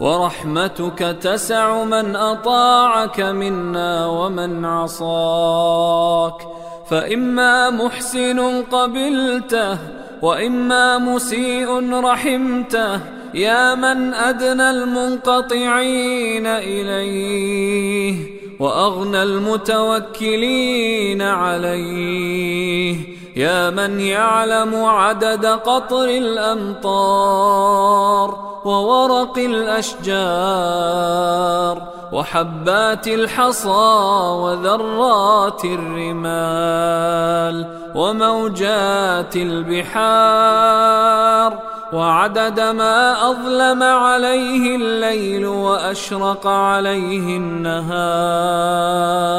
ورحمتك تسع من أطاعك منا ومن عصاك. فإما محسن قبلته وإما مسيء رحمته. يا من أدنى المنقطعين إليه وأغنى المتوكلين عليه. يا من يعلم عدد قطر الأمطار وورق الأشجار وحبات الحصى وذرات الرمال وموجات البحار وعدد ما أظلم عليه الليل وأشرق عليه النهار